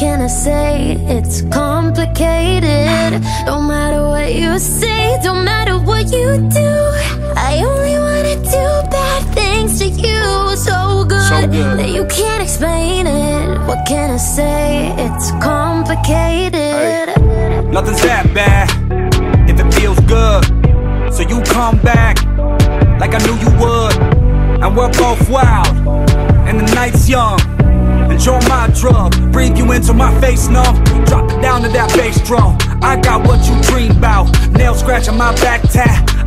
can I say? It's complicated. No matter what you say, don't matter what you do. I only wanna do bad things to you. So good, So good. that you can't explain it. What can I say? It's complicated. Nothing's that bad if it feels good. So you come back like I knew you would. And we're both wild, and the night's young. Enjoy my drug, breathe you into my face, numb. Drop it down to that bass drum. I got what you dream about. Nail scratching my back tat.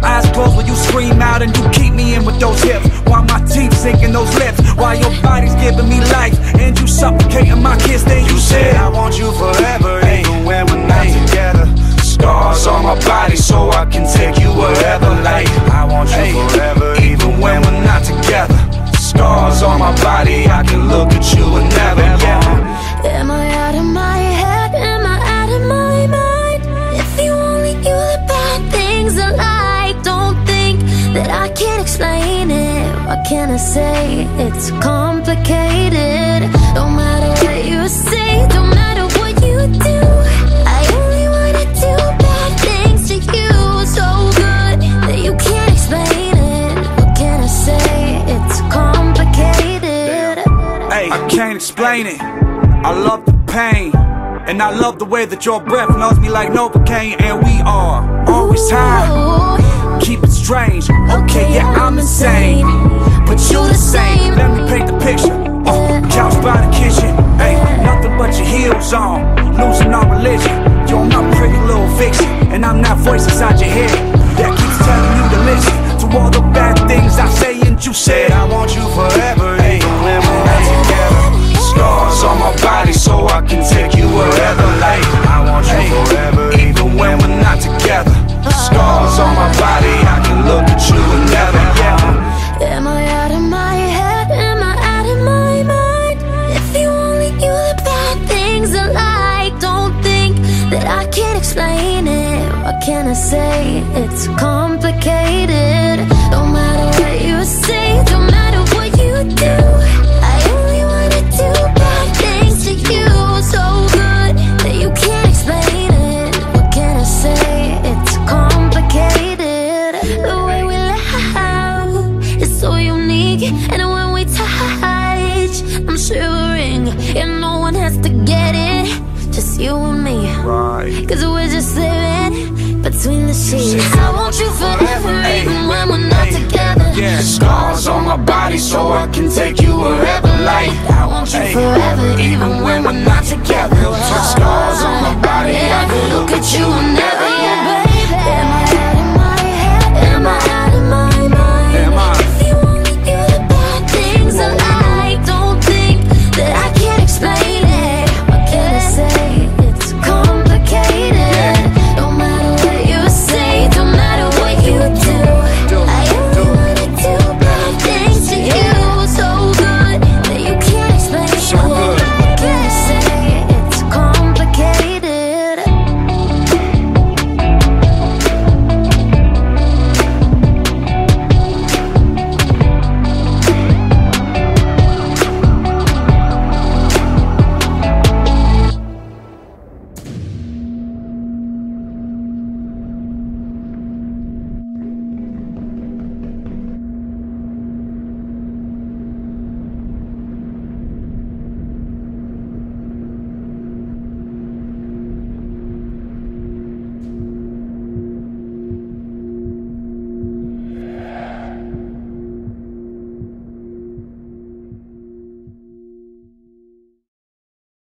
Can I say? It's complicated. No matter what you say, don't matter what you do. I only wanna do bad things to you. So good that you can't explain it. What can I say? It's complicated. Hey, I can't explain it. I love the pain. And I love the way that your breath knows me like Novocaine. And we are always high. Keep it strange. Okay, yeah, I'm insane. But you the same. Let me paint the picture. Uh, couch by the kitchen. Hey, nothing but your heels on. Losing our religion. You're my pretty little fiction. And I'm that voice inside your head that keeps telling you to listen to all the bad things I say and you said. I want you forever, even when we're not together. Scars on my body so I can I say? It's complicated. No matter what you say, don't matter what you do. I only wanna do bad things to you. So good that you can't explain it. What can I say? It's complicated. The way we is so unique, I want you forever, even when we're not together. Yeah. Scars on my body so I can take you wherever. Like, I want you forever, even when we're not together. Scars on my body, I can look at you and never